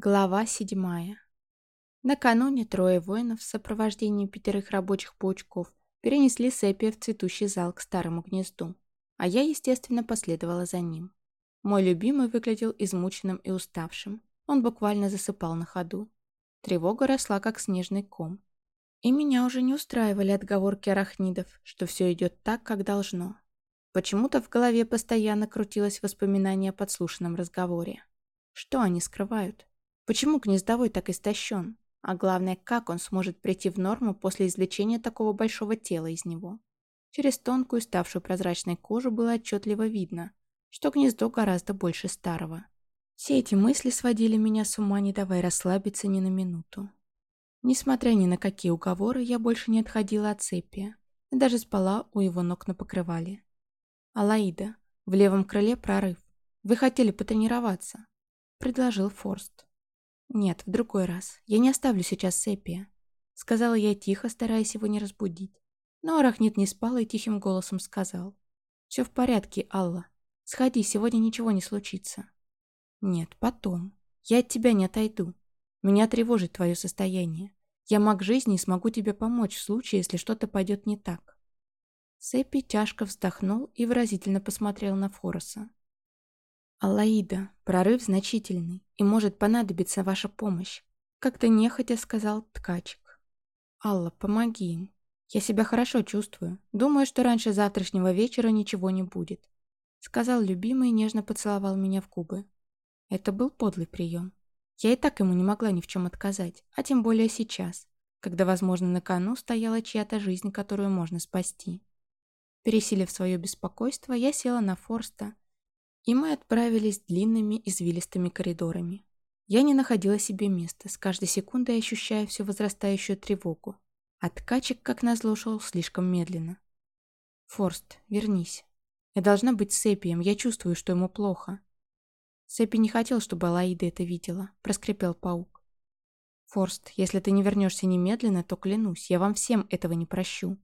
Глава седьмая. Накануне трое воинов в сопровождении пятерых рабочих паучков перенесли Сепия в цветущий зал к старому гнезду, а я, естественно, последовала за ним. Мой любимый выглядел измученным и уставшим. Он буквально засыпал на ходу. Тревога росла, как снежный ком. И меня уже не устраивали отговорки арахнидов, что все идет так, как должно. Почему-то в голове постоянно крутилось воспоминание о подслушанном разговоре. Что они скрывают? Почему гнездовой так истощен? А главное, как он сможет прийти в норму после извлечения такого большого тела из него? Через тонкую, ставшую прозрачной кожу было отчетливо видно, что гнездо гораздо больше старого. Все эти мысли сводили меня с ума, не давая расслабиться ни на минуту. Несмотря ни на какие уговоры, я больше не отходила от цепи и даже спала у его ног на покрывале. «Алаида, в левом крыле прорыв. Вы хотели потренироваться?» – предложил Форст. «Нет, в другой раз. Я не оставлю сейчас Сепия», — сказала я тихо, стараясь его не разбудить. Но Арахнит не спал и тихим голосом сказал. «Все в порядке, Алла. Сходи, сегодня ничего не случится». «Нет, потом. Я от тебя не отойду. Меня тревожит твое состояние. Я маг жизни и смогу тебе помочь в случае, если что-то пойдет не так». Сэппи тяжко вздохнул и выразительно посмотрел на Фороса. «Аллаида, прорыв значительный, и может понадобиться ваша помощь», как-то нехотя сказал ткачик. «Алла, помоги им. Я себя хорошо чувствую. Думаю, что раньше завтрашнего вечера ничего не будет», сказал любимый и нежно поцеловал меня в губы. Это был подлый прием. Я и так ему не могла ни в чем отказать, а тем более сейчас, когда, возможно, на кону стояла чья-то жизнь, которую можно спасти. Пересилив свое беспокойство, я села на Форста и мы отправились длинными извилистыми коридорами. Я не находила себе места, с каждой секундой ощущая все возрастающую тревогу. А ткачек, как назло, шел слишком медленно. «Форст, вернись. Я должна быть с Эпием, я чувствую, что ему плохо». Сэппи не хотел, чтобы Алаида это видела, проскрипел паук. «Форст, если ты не вернешься немедленно, то клянусь, я вам всем этого не прощу.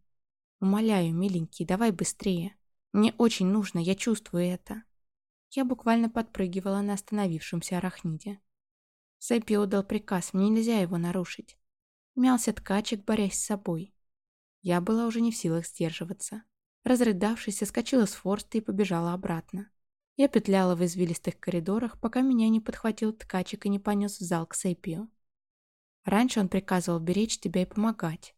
Умоляю, миленький, давай быстрее. Мне очень нужно, я чувствую это». Я буквально подпрыгивала на остановившемся арахниде. Сэппи отдал приказ, мне нельзя его нарушить. Мялся ткачек, борясь с собой. Я была уже не в силах сдерживаться. Разрыдавшись, соскочила с форста и побежала обратно. Я петляла в извилистых коридорах, пока меня не подхватил ткачек и не понес в зал к Сэпию. Раньше он приказывал беречь тебя и помогать.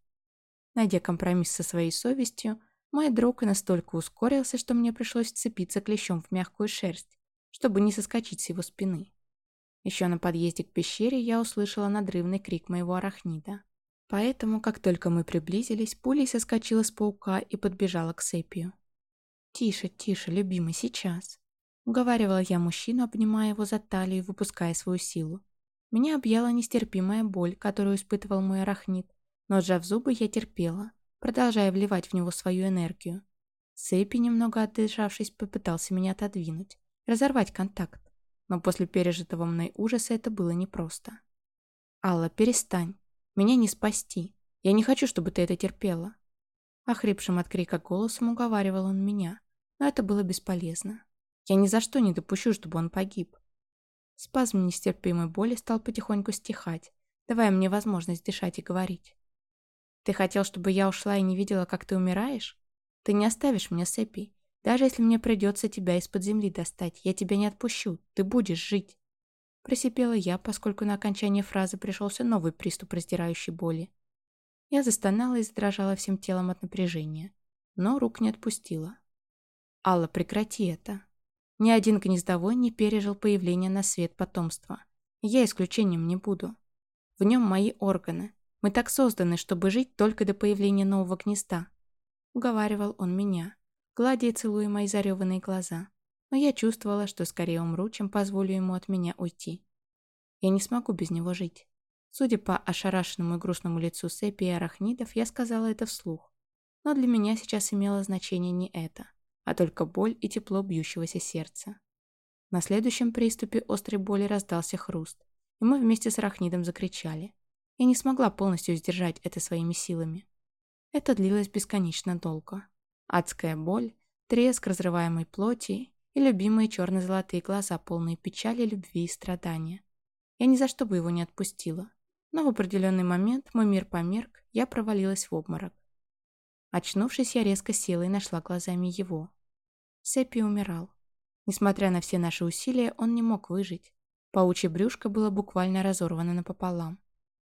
Найдя компромисс со своей совестью, мой друг настолько ускорился, что мне пришлось вцепиться клещом в мягкую шерсть, чтобы не соскочить с его спины. Еще на подъезде к пещере я услышала надрывный крик моего арахнида. Поэтому, как только мы приблизились, пулей соскочила с паука и подбежала к Сепию. «Тише, тише, любимый, сейчас!» Уговаривала я мужчину, обнимая его за талию и выпуская свою силу. Меня объяла нестерпимая боль, которую испытывал мой арахнит, но, сжав зубы, я терпела, продолжая вливать в него свою энергию. Сэппи, немного отдышавшись, попытался меня отодвинуть, разорвать контакт, но после пережитого мной ужаса это было непросто. «Алла, перестань. Меня не спасти. Я не хочу, чтобы ты это терпела». Охрипшим от крика голосом уговаривал он меня, но это было бесполезно. Я ни за что не допущу, чтобы он погиб. Спазм нестерпимой боли стал потихоньку стихать, давая мне возможность дышать и говорить. Ты хотел, чтобы я ушла и не видела, как ты умираешь? Ты не оставишь меня с Эппи. Даже если мне придется тебя из-под земли достать, я тебя не отпущу. Ты будешь жить. Просипела я, поскольку на окончание фразы пришелся новый приступ раздирающей боли. Я застонала и задрожала всем телом от напряжения, но рук не отпустила. «Алла, прекрати это!» Ни один гнездовой не пережил появление на свет потомства. Я исключением не буду. В нем мои органы, мы так созданы, чтобы жить только до появления нового гнезда. Уговаривал он меня, гладя и целуя мои зареванные глаза. Но я чувствовала, что скорее умру, чем позволю ему от меня уйти. Я не смогу без него жить. Судя по ошарашенному и грустному лицу Сепи и арахнидов, я сказала это вслух. Но для меня сейчас имело значение не это, а только боль и тепло бьющегося сердца. На следующем приступе острой боли раздался хруст, и мы вместе с арахнидом закричали. Я не смогла полностью сдержать это своими силами. Это длилось бесконечно долго. Адская боль, треск разрываемой плоти и любимые черно-золотые глаза, полные печали, любви и страдания. Я ни за что бы его не отпустила. Но в определенный момент мой мир померк, я провалилась в обморок. Очнувшись, я резко села и нашла глазами его. Сеппи умирал. Несмотря на все наши усилия, он не мог выжить. Паучье брюшко было буквально разорвано напополам.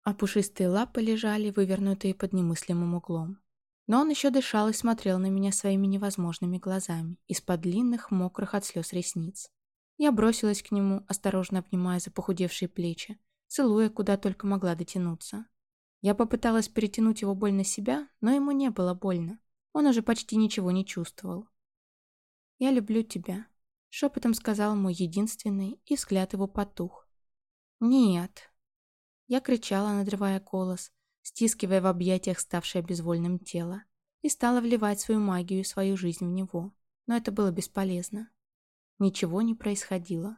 А пушистые лапы лежали, вывернутые под немыслимым углом. Но он еще дышал и смотрел на меня своими невозможными глазами, из-под длинных, мокрых от слез ресниц. Я бросилась к нему, осторожно обнимая за похудевшие плечи, целуя, куда только могла дотянуться. Я попыталась перетянуть его боль на себя, но ему не было больно. Он уже почти ничего не чувствовал. «Я люблю тебя», — шепотом сказал мой единственный, и взгляд его потух. «Нет». Я кричала, надрывая голос, стискивая в объятиях ставшее безвольным тело, и стала вливать свою магию и свою жизнь в него. Но это было бесполезно. Ничего не происходило.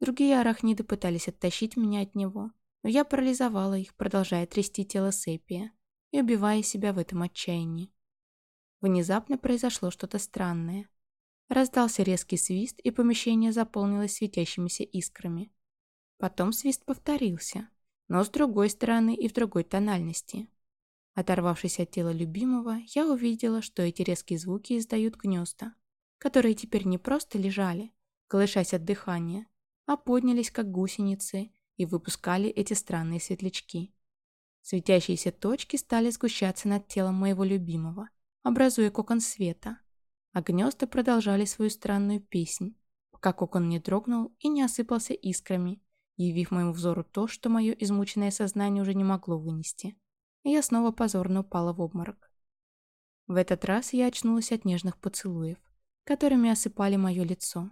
Другие арахниды пытались оттащить меня от него, но я парализовала их, продолжая трясти тело Сепия и убивая себя в этом отчаянии. Внезапно произошло что-то странное. Раздался резкий свист, и помещение заполнилось светящимися искрами. Потом свист повторился, но с другой стороны и в другой тональности. Оторвавшись от тела любимого, я увидела, что эти резкие звуки издают гнезда, которые теперь не просто лежали, колышась от дыхания, а поднялись, как гусеницы, и выпускали эти странные светлячки. Светящиеся точки стали сгущаться над телом моего любимого, образуя кокон света, а гнезда продолжали свою странную песнь, пока кокон не дрогнул и не осыпался искрами, явив моему взору то, что мое измученное сознание уже не могло вынести. И я снова позорно упала в обморок. В этот раз я очнулась от нежных поцелуев, которыми осыпали мое лицо.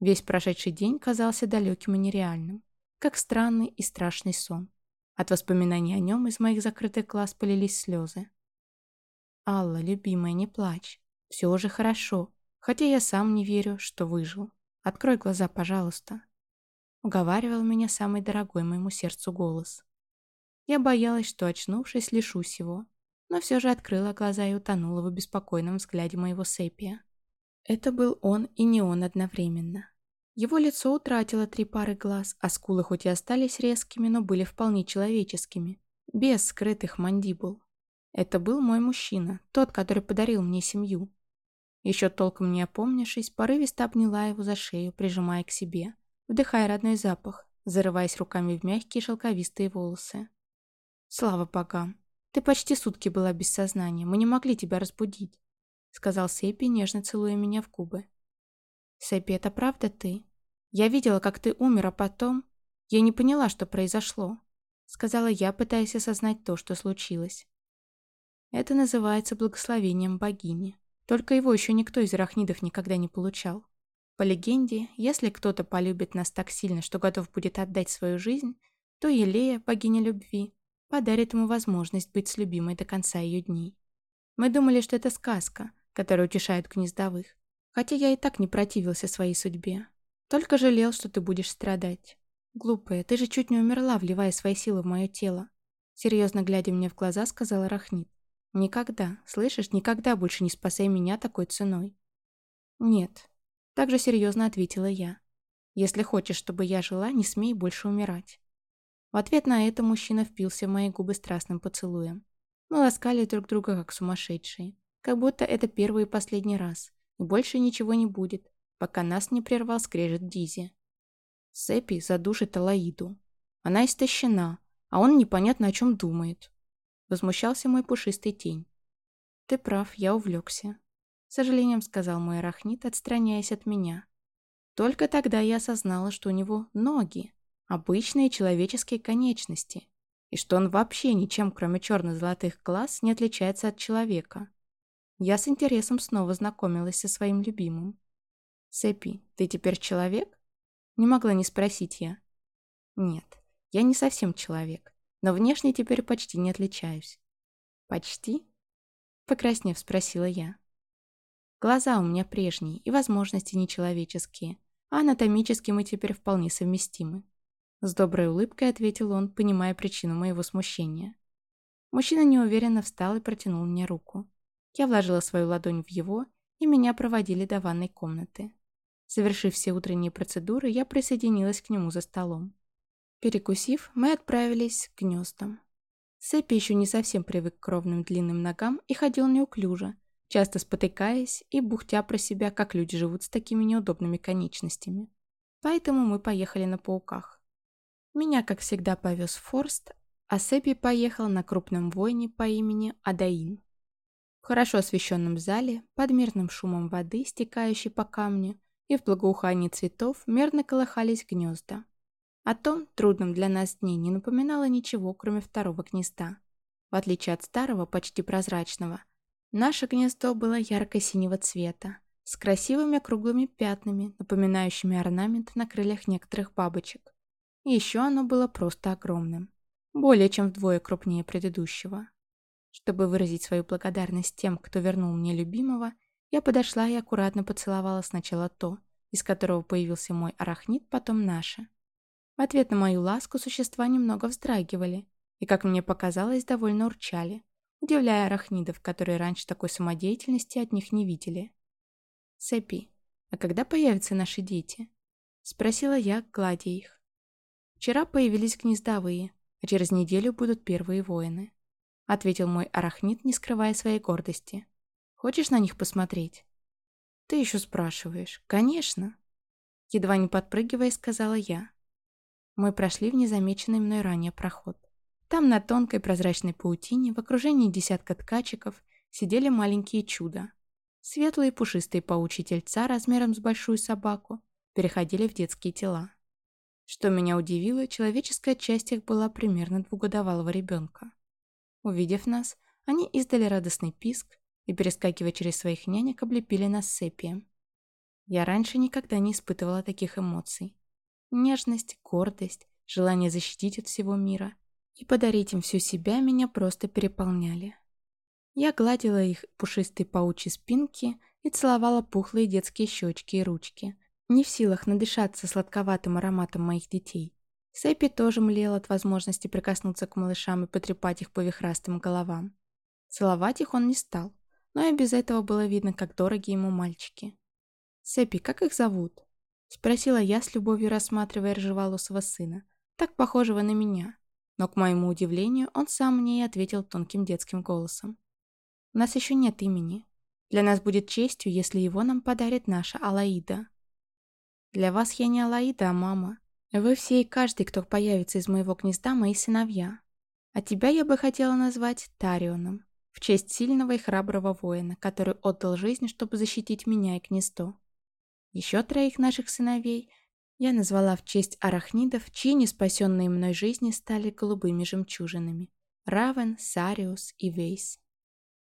Весь прошедший день казался далеким и нереальным, как странный и страшный сон. От воспоминаний о нем из моих закрытых глаз полились слезы. «Алла, любимая, не плачь. Все уже хорошо, хотя я сам не верю, что выжил. Открой глаза, пожалуйста», уговаривал меня самый дорогой моему сердцу голос. Я боялась, что, очнувшись, лишусь его, но все же открыла глаза и утонула в беспокойном взгляде моего сепия. Это был он и не он одновременно. Его лицо утратило три пары глаз, а скулы хоть и остались резкими, но были вполне человеческими, без скрытых мандибул. Это был мой мужчина, тот, который подарил мне семью. Еще толком не опомнившись, порывисто обняла его за шею, прижимая к себе вдыхая родной запах, зарываясь руками в мягкие шелковистые волосы. «Слава богам! Ты почти сутки была без сознания, мы не могли тебя разбудить», сказал Сэппи, нежно целуя меня в губы. «Сэппи, это правда ты? Я видела, как ты умер, а потом... Я не поняла, что произошло», сказала я, пытаясь осознать то, что случилось. Это называется благословением богини. Только его еще никто из рахнидов никогда не получал. По легенде, если кто-то полюбит нас так сильно, что готов будет отдать свою жизнь, то Елея, богиня любви, подарит ему возможность быть с любимой до конца ее дней. Мы думали, что это сказка, которая утешает гнездовых, хотя я и так не противился своей судьбе. Только жалел, что ты будешь страдать. Глупая, ты же чуть не умерла, вливая свои силы в мое тело. Серьезно глядя мне в глаза, сказала Рахнит. Никогда, слышишь, никогда больше не спасай меня такой ценой. Нет, также серьезно ответила я. «Если хочешь, чтобы я жила, не смей больше умирать». В ответ на это мужчина впился в мои губы страстным поцелуем. Мы ласкали друг друга как сумасшедшие. Как будто это первый и последний раз. И больше ничего не будет, пока нас не прервал скрежет Дизи. Сэппи задушит Алаиду. Она истощена, а он непонятно о чем думает. Возмущался мой пушистый тень. Ты прав, я увлекся. — сожалением сказал мой арахнит, отстраняясь от меня. Только тогда я осознала, что у него ноги, обычные человеческие конечности, и что он вообще ничем, кроме черно-золотых глаз, не отличается от человека. Я с интересом снова знакомилась со своим любимым. «Сэппи, ты теперь человек?» Не могла не спросить я. «Нет, я не совсем человек, но внешне теперь почти не отличаюсь». «Почти?» Покраснев, спросила я. Глаза у меня прежние и возможности нечеловеческие, а анатомически мы теперь вполне совместимы. С доброй улыбкой ответил он, понимая причину моего смущения. Мужчина неуверенно встал и протянул мне руку. Я вложила свою ладонь в его, и меня проводили до ванной комнаты. Завершив все утренние процедуры, я присоединилась к нему за столом. Перекусив, мы отправились к гнездам. Сэппи еще не совсем привык к ровным длинным ногам и ходил неуклюже, часто спотыкаясь и бухтя про себя, как люди живут с такими неудобными конечностями. Поэтому мы поехали на пауках. Меня, как всегда, повез Форст, а Сэппи поехал на крупном воине по имени Адаин. В хорошо освещенном зале, под мирным шумом воды, стекающей по камню, и в благоухании цветов мерно колыхались гнезда. О том трудном для нас дне не напоминало ничего, кроме второго гнезда. В отличие от старого, почти прозрачного, наше гнездо было ярко-синего цвета, с красивыми круглыми пятнами, напоминающими орнамент на крыльях некоторых бабочек. И еще оно было просто огромным, более чем вдвое крупнее предыдущего. Чтобы выразить свою благодарность тем, кто вернул мне любимого, я подошла и аккуратно поцеловала сначала то, из которого появился мой арахнит, потом наше. В ответ на мою ласку существа немного вздрагивали и, как мне показалось, довольно урчали, удивляя арахнидов, которые раньше такой самодеятельности от них не видели. «Сэппи, а когда появятся наши дети?» — спросила я, гладя их. «Вчера появились гнездовые, а через неделю будут первые воины», — ответил мой арахнит, не скрывая своей гордости. «Хочешь на них посмотреть?» «Ты еще спрашиваешь?» «Конечно!» Едва не подпрыгивая, сказала я. Мы прошли в незамеченный мной ранее проход. Там на тонкой прозрачной паутине в окружении десятка ткачиков сидели маленькие чуда. Светлые пушистые паучьи тельца размером с большую собаку переходили в детские тела. Что меня удивило, человеческая часть их была примерно двухгодовалого ребенка. Увидев нас, они издали радостный писк и, перескакивая через своих нянек, облепили нас сепием. Я раньше никогда не испытывала таких эмоций. Нежность, гордость, желание защитить от всего мира и подарить им всю себя меня просто переполняли. Я гладила их пушистые паучьи спинки и целовала пухлые детские щечки и ручки, не в силах надышаться сладковатым ароматом моих детей. Сэппи тоже млел от возможности прикоснуться к малышам и потрепать их по вихрастым головам. Целовать их он не стал, но и без этого было видно, как дороги ему мальчики. «Сэппи, как их зовут?» Спросила я с любовью, рассматривая рыжеволосого сына, так похожего на меня. Но, к моему удивлению, он сам мне и ответил тонким детским голосом. «У нас еще нет имени. Для нас будет честью, если его нам подарит наша Алаида». «Для вас я не Алаида, а мама. Вы все и каждый, кто появится из моего гнезда, мои сыновья. А тебя я бы хотела назвать Тарионом, в честь сильного и храброго воина, который отдал жизнь, чтобы защитить меня и гнездо. Еще троих наших сыновей я назвала в честь арахнидов, чьи неспасенные мной жизни стали голубыми жемчужинами. Равен, Сариус и Вейс.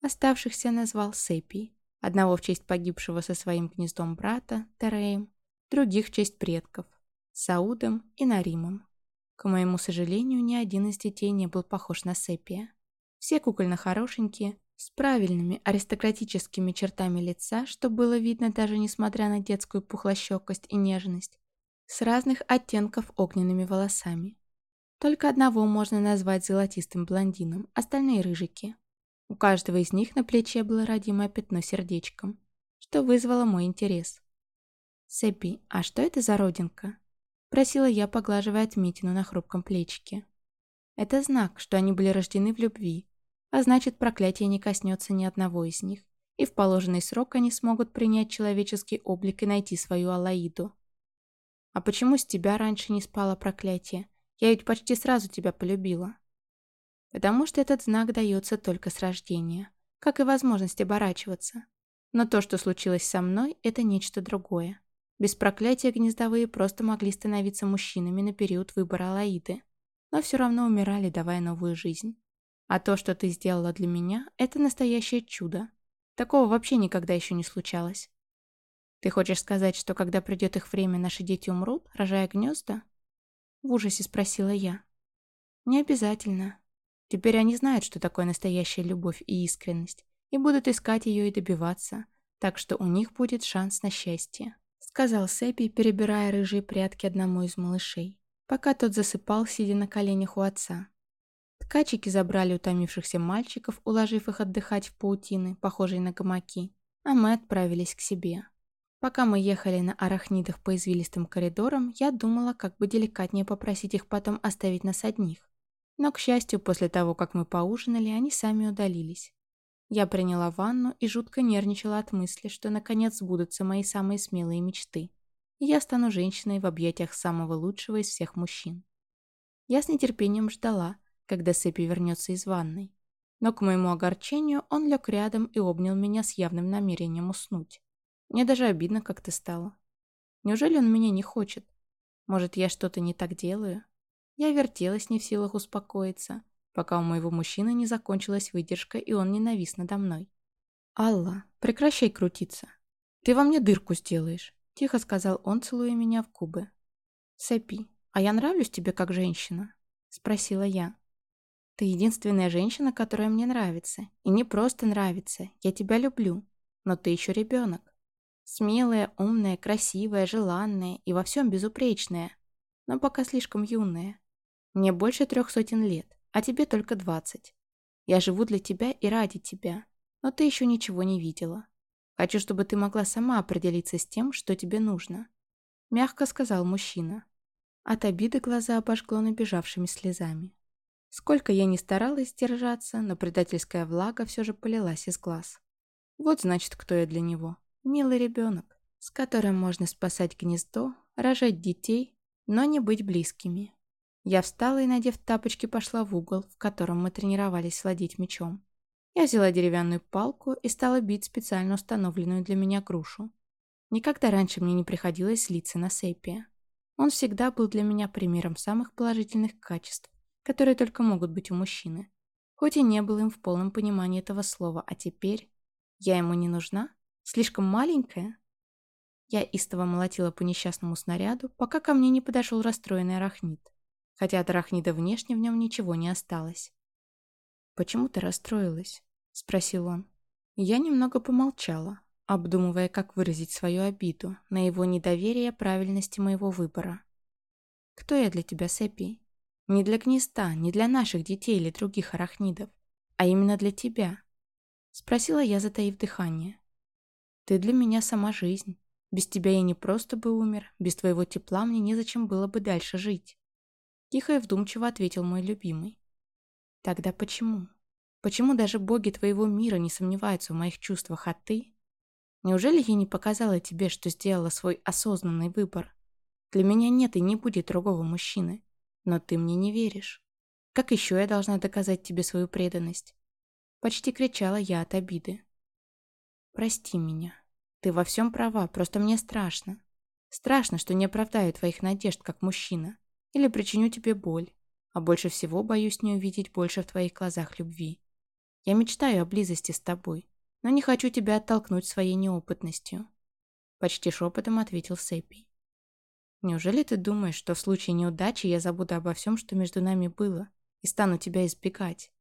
Оставшихся назвал Сепи, одного в честь погибшего со своим гнездом брата, Тереем, других в честь предков, Саудом и Наримом. К моему сожалению, ни один из детей не был похож на Сепия. Все кукольно хорошенькие, с правильными аристократическими чертами лица, что было видно даже несмотря на детскую пухлощекость и нежность, с разных оттенков огненными волосами. Только одного можно назвать золотистым блондином, остальные рыжики. У каждого из них на плече было родимое пятно сердечком, что вызвало мой интерес. «Сэппи, а что это за родинка?» – просила я, поглаживая отметину на хрупком плечике. «Это знак, что они были рождены в любви, а значит, проклятие не коснется ни одного из них, и в положенный срок они смогут принять человеческий облик и найти свою Алаиду. А почему с тебя раньше не спало проклятие? Я ведь почти сразу тебя полюбила. Потому что этот знак дается только с рождения, как и возможность оборачиваться. Но то, что случилось со мной, это нечто другое. Без проклятия гнездовые просто могли становиться мужчинами на период выбора Алаиды, но все равно умирали, давая новую жизнь. А то, что ты сделала для меня, это настоящее чудо. Такого вообще никогда еще не случалось. Ты хочешь сказать, что когда придет их время, наши дети умрут, рожая гнезда? В ужасе спросила я. Не обязательно. Теперь они знают, что такое настоящая любовь и искренность, и будут искать ее и добиваться, так что у них будет шанс на счастье. Сказал Сэппи, перебирая рыжие прятки одному из малышей, пока тот засыпал, сидя на коленях у отца. Ткачики забрали утомившихся мальчиков, уложив их отдыхать в паутины, похожей на гамаки, а мы отправились к себе. Пока мы ехали на арахнидах по извилистым коридорам, я думала, как бы деликатнее попросить их потом оставить нас одних. Но, к счастью, после того, как мы поужинали, они сами удалились. Я приняла ванну и жутко нервничала от мысли, что наконец сбудутся мои самые смелые мечты. И я стану женщиной в объятиях самого лучшего из всех мужчин. Я с нетерпением ждала, когда Сэппи вернется из ванной. Но к моему огорчению он лег рядом и обнял меня с явным намерением уснуть. Мне даже обидно как-то стало. Неужели он меня не хочет? Может, я что-то не так делаю? Я вертелась не в силах успокоиться, пока у моего мужчины не закончилась выдержка, и он ненавис надо мной. «Алла, прекращай крутиться. Ты во мне дырку сделаешь», — тихо сказал он, целуя меня в губы. «Сэпи, а я нравлюсь тебе как женщина?» — спросила я. «Ты единственная женщина, которая мне нравится. И не просто нравится, я тебя люблю. Но ты еще ребенок. Смелая, умная, красивая, желанная и во всем безупречная. Но пока слишком юная. Мне больше трех сотен лет, а тебе только двадцать. Я живу для тебя и ради тебя, но ты еще ничего не видела. Хочу, чтобы ты могла сама определиться с тем, что тебе нужно. Мягко сказал мужчина. От обиды глаза обожгло набежавшими слезами. Сколько я ни старалась держаться, но предательская влага все же полилась из глаз. Вот значит, кто я для него. Милый ребенок, с которым можно спасать гнездо, рожать детей, но не быть близкими. Я встала и, надев тапочки, пошла в угол, в котором мы тренировались владеть мечом. Я взяла деревянную палку и стала бить специально установленную для меня грушу. Никогда раньше мне не приходилось злиться на Сепия. Он всегда был для меня примером самых положительных качеств, которые только могут быть у мужчины. Хоть и не был им в полном понимании этого слова, а теперь я ему не нужна? Слишком маленькая? Я истово молотила по несчастному снаряду, пока ко мне не подошел расстроенный арахнит. Хотя от арахнида внешне в нем ничего не осталось. «Почему ты расстроилась?» — спросил он. Я немного помолчала, обдумывая, как выразить свою обиду на его недоверие правильности моего выбора. «Кто я для тебя, Сэппи? Не для гнезда, не для наших детей или других арахнидов, а именно для тебя», — спросила я, затаив дыхание. Ты для меня сама жизнь. Без тебя я не просто бы умер, без твоего тепла мне незачем было бы дальше жить. Тихо и вдумчиво ответил мой любимый. Тогда почему? Почему даже боги твоего мира не сомневаются в моих чувствах, а ты? Неужели я не показала тебе, что сделала свой осознанный выбор? Для меня нет и не будет другого мужчины. Но ты мне не веришь. Как еще я должна доказать тебе свою преданность? Почти кричала я от обиды. Прости меня. Ты во всем права, просто мне страшно. Страшно, что не оправдаю твоих надежд как мужчина. Или причиню тебе боль. А больше всего боюсь не увидеть больше в твоих глазах любви. Я мечтаю о близости с тобой, но не хочу тебя оттолкнуть своей неопытностью. Почти шепотом ответил Сэппи. Неужели ты думаешь, что в случае неудачи я забуду обо всем, что между нами было, и стану тебя избегать?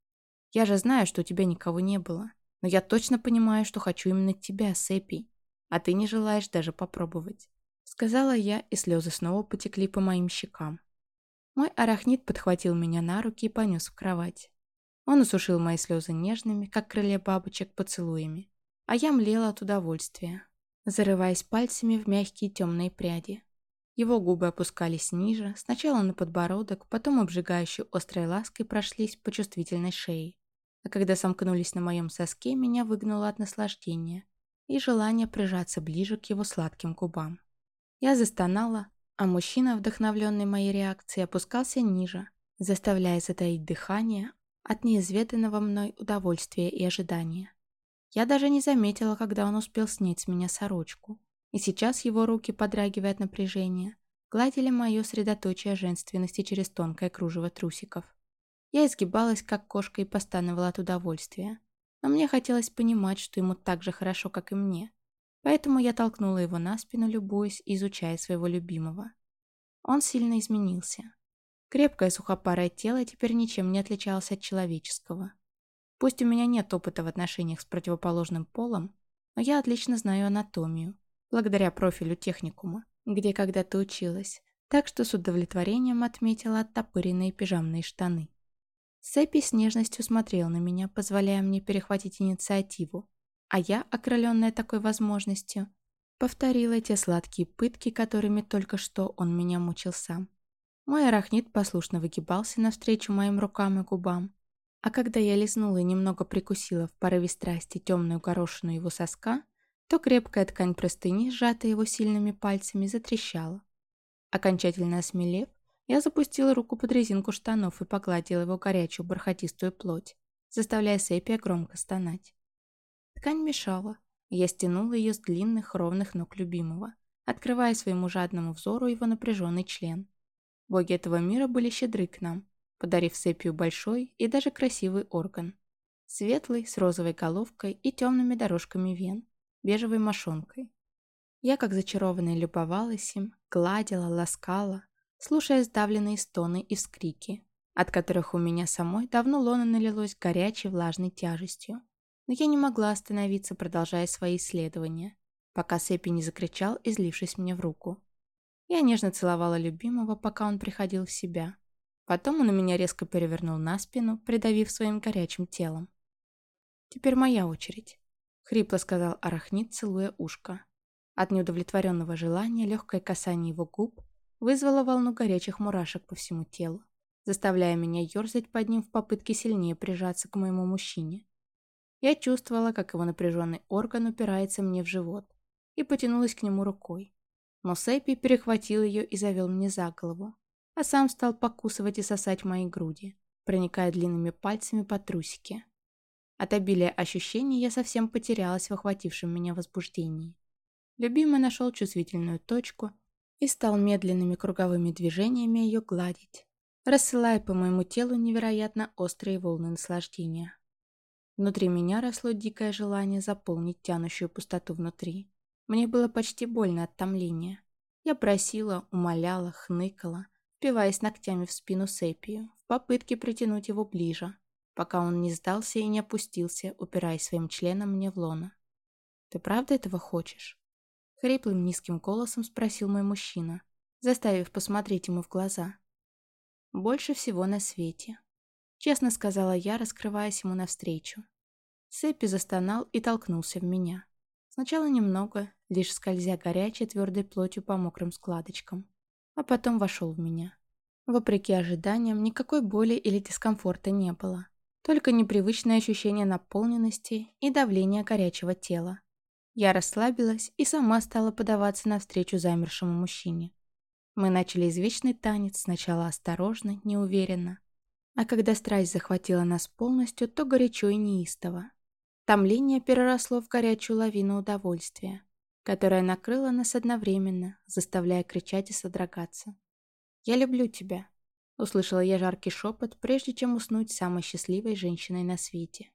Я же знаю, что у тебя никого не было. Но я точно понимаю, что хочу именно тебя, Сэппи а ты не желаешь даже попробовать», — сказала я, и слезы снова потекли по моим щекам. Мой арахнит подхватил меня на руки и понес в кровать. Он усушил мои слезы нежными, как крылья бабочек, поцелуями, а я млела от удовольствия, зарываясь пальцами в мягкие темные пряди. Его губы опускались ниже, сначала на подбородок, потом обжигающей острой лаской прошлись по чувствительной шее. А когда сомкнулись на моем соске, меня выгнуло от наслаждения и желание прижаться ближе к его сладким губам. Я застонала, а мужчина, вдохновленный моей реакцией, опускался ниже, заставляя затаить дыхание от неизведанного мной удовольствия и ожидания. Я даже не заметила, когда он успел снять с меня сорочку, и сейчас его руки, подрагивая от напряжения, гладили мое средоточие женственности через тонкое кружево трусиков. Я изгибалась, как кошка, и постановала от удовольствия, но мне хотелось понимать, что ему так же хорошо, как и мне. Поэтому я толкнула его на спину, любуясь изучая своего любимого. Он сильно изменился. Крепкое сухопарое тело теперь ничем не отличалось от человеческого. Пусть у меня нет опыта в отношениях с противоположным полом, но я отлично знаю анатомию, благодаря профилю техникума, где когда-то училась, так что с удовлетворением отметила оттопыренные пижамные штаны. Сэппи с нежностью смотрел на меня, позволяя мне перехватить инициативу, а я, окрыленная такой возможностью, Повторила те сладкие пытки, которыми только что он меня мучил сам. Мой арахнит послушно выгибался навстречу моим рукам и губам. А когда я лизнула и немного прикусила в порыве страсти темную горошину его соска, то крепкая ткань простыни, сжатая его сильными пальцами, затрещала. Окончательно осмелев, я запустила руку под резинку штанов и погладила его горячую бархатистую плоть, заставляя Сепия громко стонать. Ткань мешала, я стянула ее с длинных ровных ног любимого, открывая своему жадному взору его напряженный член. Боги этого мира были щедры к нам, подарив Сепию большой и даже красивый орган. Светлый, с розовой головкой и темными дорожками вен, бежевой мошонкой. Я, как зачарованная, любовалась им, гладила, ласкала, слушая сдавленные стоны и вскрики, от которых у меня самой давно лона налилось горячей влажной тяжестью но я не могла остановиться, продолжая свои исследования, пока Сэппи не закричал, излившись мне в руку. Я нежно целовала любимого, пока он приходил в себя. Потом он меня резко перевернул на спину, придавив своим горячим телом. «Теперь моя очередь», — хрипло сказал Арахнит, целуя ушко. От неудовлетворенного желания легкое касание его губ вызвало волну горячих мурашек по всему телу, заставляя меня ерзать под ним в попытке сильнее прижаться к моему мужчине. Я чувствовала, как его напряженный орган упирается мне в живот, и потянулась к нему рукой. Но Сэппи перехватил ее и завел мне за голову, а сам стал покусывать и сосать мои груди, проникая длинными пальцами по трусике. От обилия ощущений я совсем потерялась в охватившем меня возбуждении. Любимый нашел чувствительную точку и стал медленными круговыми движениями ее гладить, рассылая по моему телу невероятно острые волны наслаждения. Внутри меня росло дикое желание заполнить тянущую пустоту внутри. Мне было почти больно от томления. Я просила, умоляла, хныкала, впиваясь ногтями в спину Сепию, в попытке притянуть его ближе, пока он не сдался и не опустился, упираясь своим членом мне в лоно. «Ты правда этого хочешь?» Хриплым низким голосом спросил мой мужчина, заставив посмотреть ему в глаза. «Больше всего на свете», Честно сказала я, раскрываясь ему навстречу. Сэппи застонал и толкнулся в меня. Сначала немного, лишь скользя горячей твердой плотью по мокрым складочкам, а потом вошел в меня. Вопреки ожиданиям, никакой боли или дискомфорта не было. Только непривычное ощущение наполненности и давления горячего тела. Я расслабилась и сама стала подаваться навстречу замершему мужчине. Мы начали извечный танец, сначала осторожно, неуверенно, а когда страсть захватила нас полностью, то горячо и неистово. Томление переросло в горячую лавину удовольствия, которая накрыла нас одновременно, заставляя кричать и содрогаться. «Я люблю тебя», — услышала я жаркий шепот, прежде чем уснуть самой счастливой женщиной на свете.